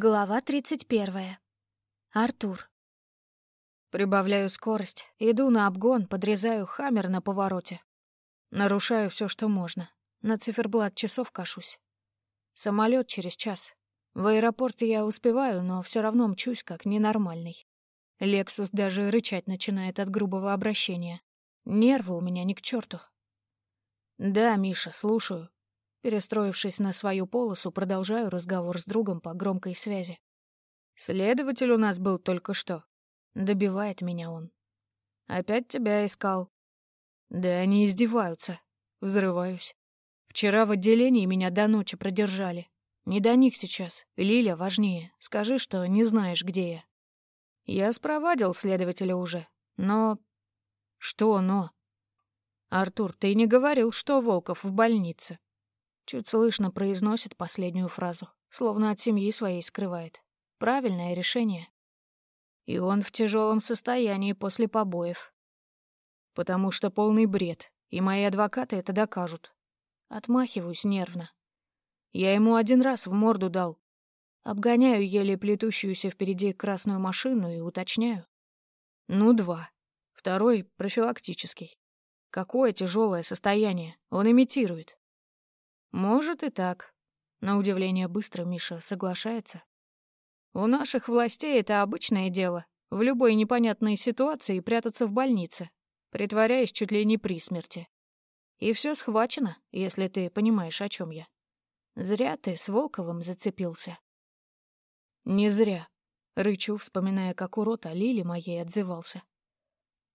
Глава 31. Артур. Прибавляю скорость, иду на обгон, подрезаю хаммер на повороте. Нарушаю все, что можно. На циферблат часов кашусь. Самолет через час. В аэропорт я успеваю, но все равно мчусь как ненормальный. Лексус даже рычать начинает от грубого обращения. Нервы у меня ни к черту. «Да, Миша, слушаю», Перестроившись на свою полосу, продолжаю разговор с другом по громкой связи. «Следователь у нас был только что». Добивает меня он. «Опять тебя искал». «Да они издеваются». Взрываюсь. «Вчера в отделении меня до ночи продержали. Не до них сейчас. Лиля важнее. Скажи, что не знаешь, где я». Я спровадил следователя уже. Но... Что но? Артур, ты не говорил, что Волков в больнице. Чуть слышно произносит последнюю фразу, словно от семьи своей скрывает. Правильное решение. И он в тяжелом состоянии после побоев. Потому что полный бред, и мои адвокаты это докажут. Отмахиваюсь нервно. Я ему один раз в морду дал. Обгоняю еле плетущуюся впереди красную машину и уточняю. Ну, два. Второй — профилактический. Какое тяжелое состояние. Он имитирует. Может и так. На удивление быстро Миша соглашается. У наших властей это обычное дело. В любой непонятной ситуации прятаться в больнице, притворяясь чуть ли не при смерти. И все схвачено, если ты понимаешь, о чем я. Зря ты с Волковым зацепился. Не зря. Рычу, вспоминая, как урод о Лиле моей отзывался.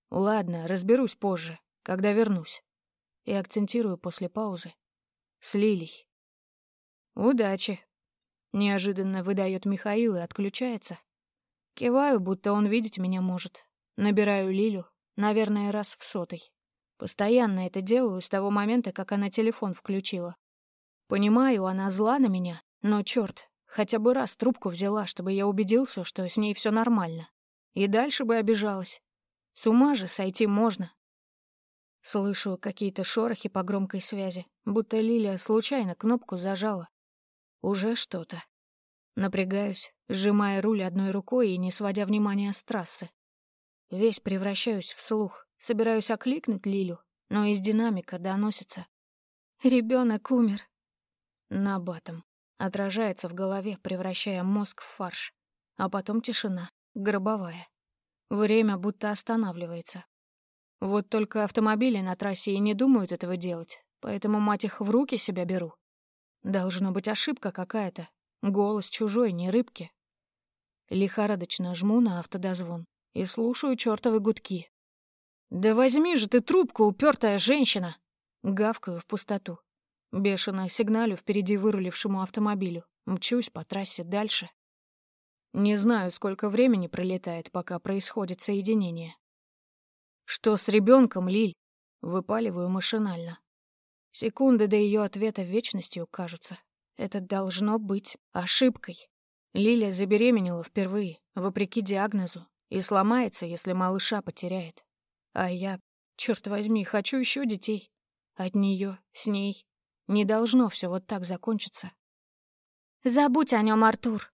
Ладно, разберусь позже, когда вернусь. И акцентирую после паузы. С Лилей. Удачи. Неожиданно выдает Михаил и отключается. Киваю, будто он видеть меня может. Набираю Лилю, наверное, раз в сотый. Постоянно это делаю с того момента, как она телефон включила. Понимаю, она зла на меня, но черт, хотя бы раз трубку взяла, чтобы я убедился, что с ней все нормально. И дальше бы обижалась. С ума же сойти можно. Слышу какие-то шорохи по громкой связи, будто Лилия случайно кнопку зажала. Уже что-то. Напрягаюсь, сжимая руль одной рукой и не сводя внимания с трассы. Весь превращаюсь в слух, собираюсь окликнуть Лилю, но из динамика доносится. Ребенок умер. На батом. Отражается в голове, превращая мозг в фарш. А потом тишина, гробовая. Время будто останавливается, вот только автомобили на трассе и не думают этого делать, поэтому, мать их, в руки себя беру. Должно быть ошибка какая-то. Голос чужой, не рыбки. Лихорадочно жму на автодозвон и слушаю чёртовы гудки. «Да возьми же ты трубку, упертая женщина!» Гавкаю в пустоту. Бешено сигналю впереди вырулившему автомобилю. Мчусь по трассе дальше. Не знаю, сколько времени пролетает, пока происходит соединение. «Что с ребенком, Лиль?» Выпаливаю машинально. Секунды до ее ответа вечностью кажутся. Это должно быть ошибкой. Лиля забеременела впервые, вопреки диагнозу, и сломается, если малыша потеряет. А я, черт возьми, хочу еще детей. От нее, с ней. Не должно все вот так закончиться. «Забудь о нем, Артур!»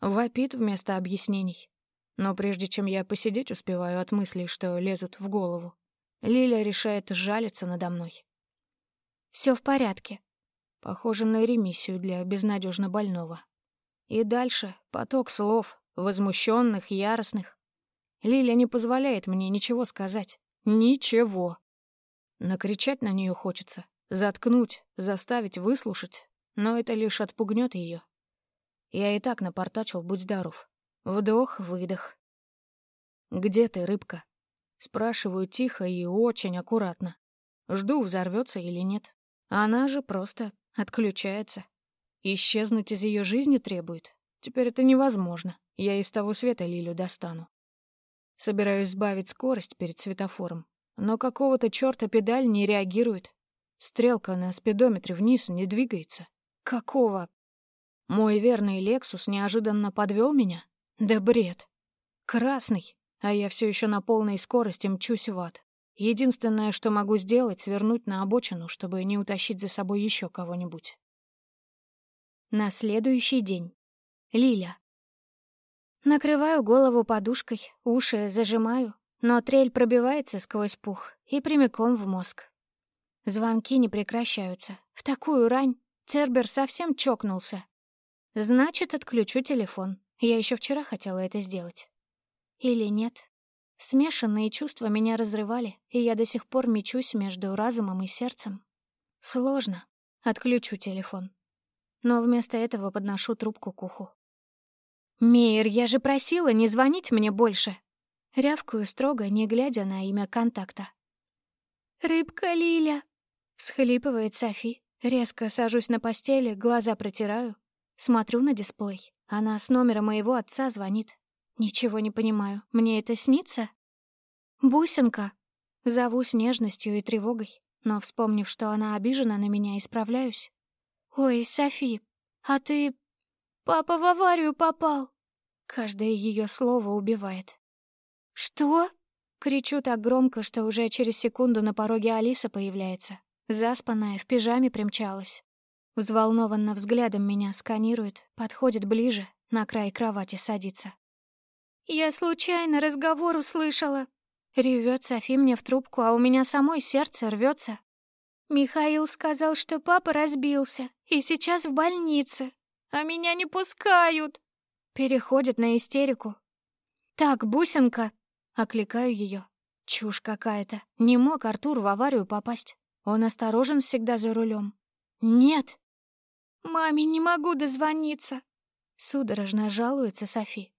Вопит вместо объяснений. Но прежде чем я посидеть успеваю от мыслей, что лезут в голову, Лиля решает жалиться надо мной. Все в порядке. Похоже на ремиссию для безнадежно больного. И дальше поток слов, возмущенных, яростных. Лиля не позволяет мне ничего сказать. Ничего. Накричать на нее хочется, заткнуть, заставить выслушать, но это лишь отпугнет ее. Я и так напортачил, будь здоров. Вдох, выдох. «Где ты, рыбка?» Спрашиваю тихо и очень аккуратно. Жду, взорвется или нет. Она же просто отключается. Исчезнуть из ее жизни требует. Теперь это невозможно. Я из того света Лилю достану. Собираюсь сбавить скорость перед светофором, но какого-то чёрта педаль не реагирует. Стрелка на спидометре вниз не двигается. Какого? Мой верный Лексус неожиданно подвел меня? Да бред. Красный, а я все еще на полной скорости мчусь в ад. Единственное, что могу сделать, свернуть на обочину, чтобы не утащить за собой еще кого-нибудь. На следующий день. Лиля. Накрываю голову подушкой, уши зажимаю, но трель пробивается сквозь пух и прямиком в мозг. Звонки не прекращаются. В такую рань Цербер совсем чокнулся. Значит, отключу телефон. Я еще вчера хотела это сделать. Или нет? Смешанные чувства меня разрывали, и я до сих пор мечусь между разумом и сердцем. Сложно. Отключу телефон. Но вместо этого подношу трубку к уху. «Мейер, я же просила не звонить мне больше!» Рявкую строго, не глядя на имя контакта. «Рыбка Лиля!» — всхлипывает Софи. Резко сажусь на постели, глаза протираю. Смотрю на дисплей. Она с номера моего отца звонит. Ничего не понимаю. Мне это снится? «Бусинка!» Зову с нежностью и тревогой, но, вспомнив, что она обижена на меня, исправляюсь. «Ой, Софи, а ты...» «Папа в аварию попал!» Каждое ее слово убивает. «Что?» Кричу так громко, что уже через секунду на пороге Алиса появляется. Заспанная, в пижаме примчалась. Взволнованно взглядом меня сканирует, подходит ближе, на край кровати садится. «Я случайно разговор услышала!» Ревет Софи мне в трубку, а у меня самой сердце рвется. Михаил сказал, что папа разбился и сейчас в больнице, а меня не пускают. Переходит на истерику. «Так, бусинка!» Окликаю ее. Чушь какая-то. Не мог Артур в аварию попасть. Он осторожен всегда за рулем. Нет. Маме не могу дозвониться. Судорожно жалуется Софи.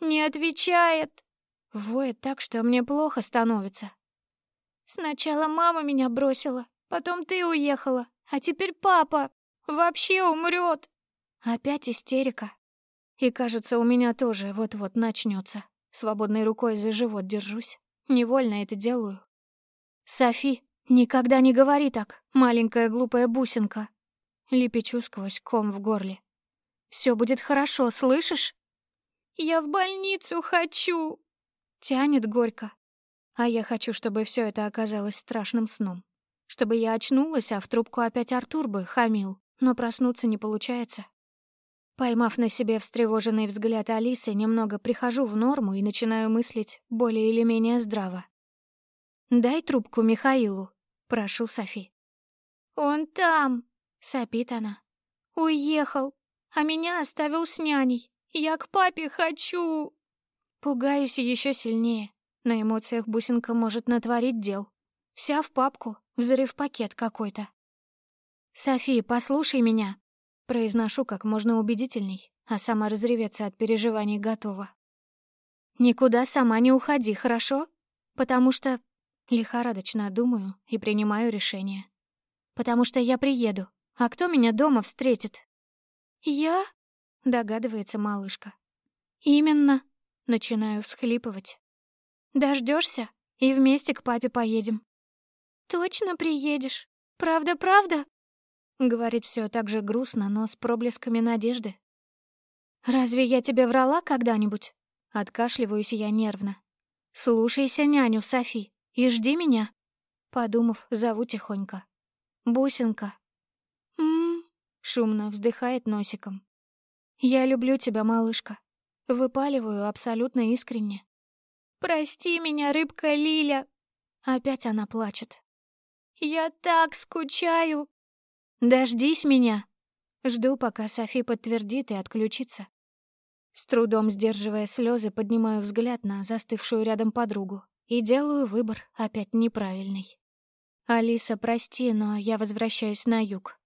Не отвечает. Воет так, что мне плохо становится. Сначала мама меня бросила, потом ты уехала, а теперь папа вообще умрет. Опять истерика. И кажется, у меня тоже вот-вот начнется. Свободной рукой за живот держусь. Невольно это делаю. «Софи, никогда не говори так, маленькая глупая бусинка!» Лепечу сквозь ком в горле. «Все будет хорошо, слышишь?» «Я в больницу хочу!» Тянет горько. А я хочу, чтобы все это оказалось страшным сном. Чтобы я очнулась, а в трубку опять Артур бы хамил, но проснуться не получается. Поймав на себе встревоженный взгляд Алисы, немного прихожу в норму и начинаю мыслить более или менее здраво. «Дай трубку Михаилу», — прошу Софи. «Он там», — сопит она. «Уехал, а меня оставил с няней. Я к папе хочу». Пугаюсь еще сильнее. На эмоциях бусинка может натворить дел. Вся в папку, взрыв пакет какой-то. «Софи, послушай меня», Произношу как можно убедительней, а сама разреветься от переживаний готова. «Никуда сама не уходи, хорошо? Потому что...» Лихорадочно думаю и принимаю решение. «Потому что я приеду, а кто меня дома встретит?» «Я?» — догадывается малышка. «Именно», — начинаю всхлипывать. Дождешься и вместе к папе поедем». «Точно приедешь? Правда-правда?» Говорит все так же грустно, но с проблесками надежды. «Разве я тебе врала когда-нибудь?» Откашливаюсь я нервно. «Слушайся няню, Софи, и жди меня». Подумав, зову тихонько. «Бусинка». Шумно вздыхает носиком. «Я люблю тебя, малышка». Выпаливаю абсолютно искренне. «Прости меня, рыбка Лиля!» Опять она плачет. «Я так скучаю!» «Дождись меня!» Жду, пока Софи подтвердит и отключится. С трудом сдерживая слезы, поднимаю взгляд на застывшую рядом подругу и делаю выбор опять неправильный. «Алиса, прости, но я возвращаюсь на юг.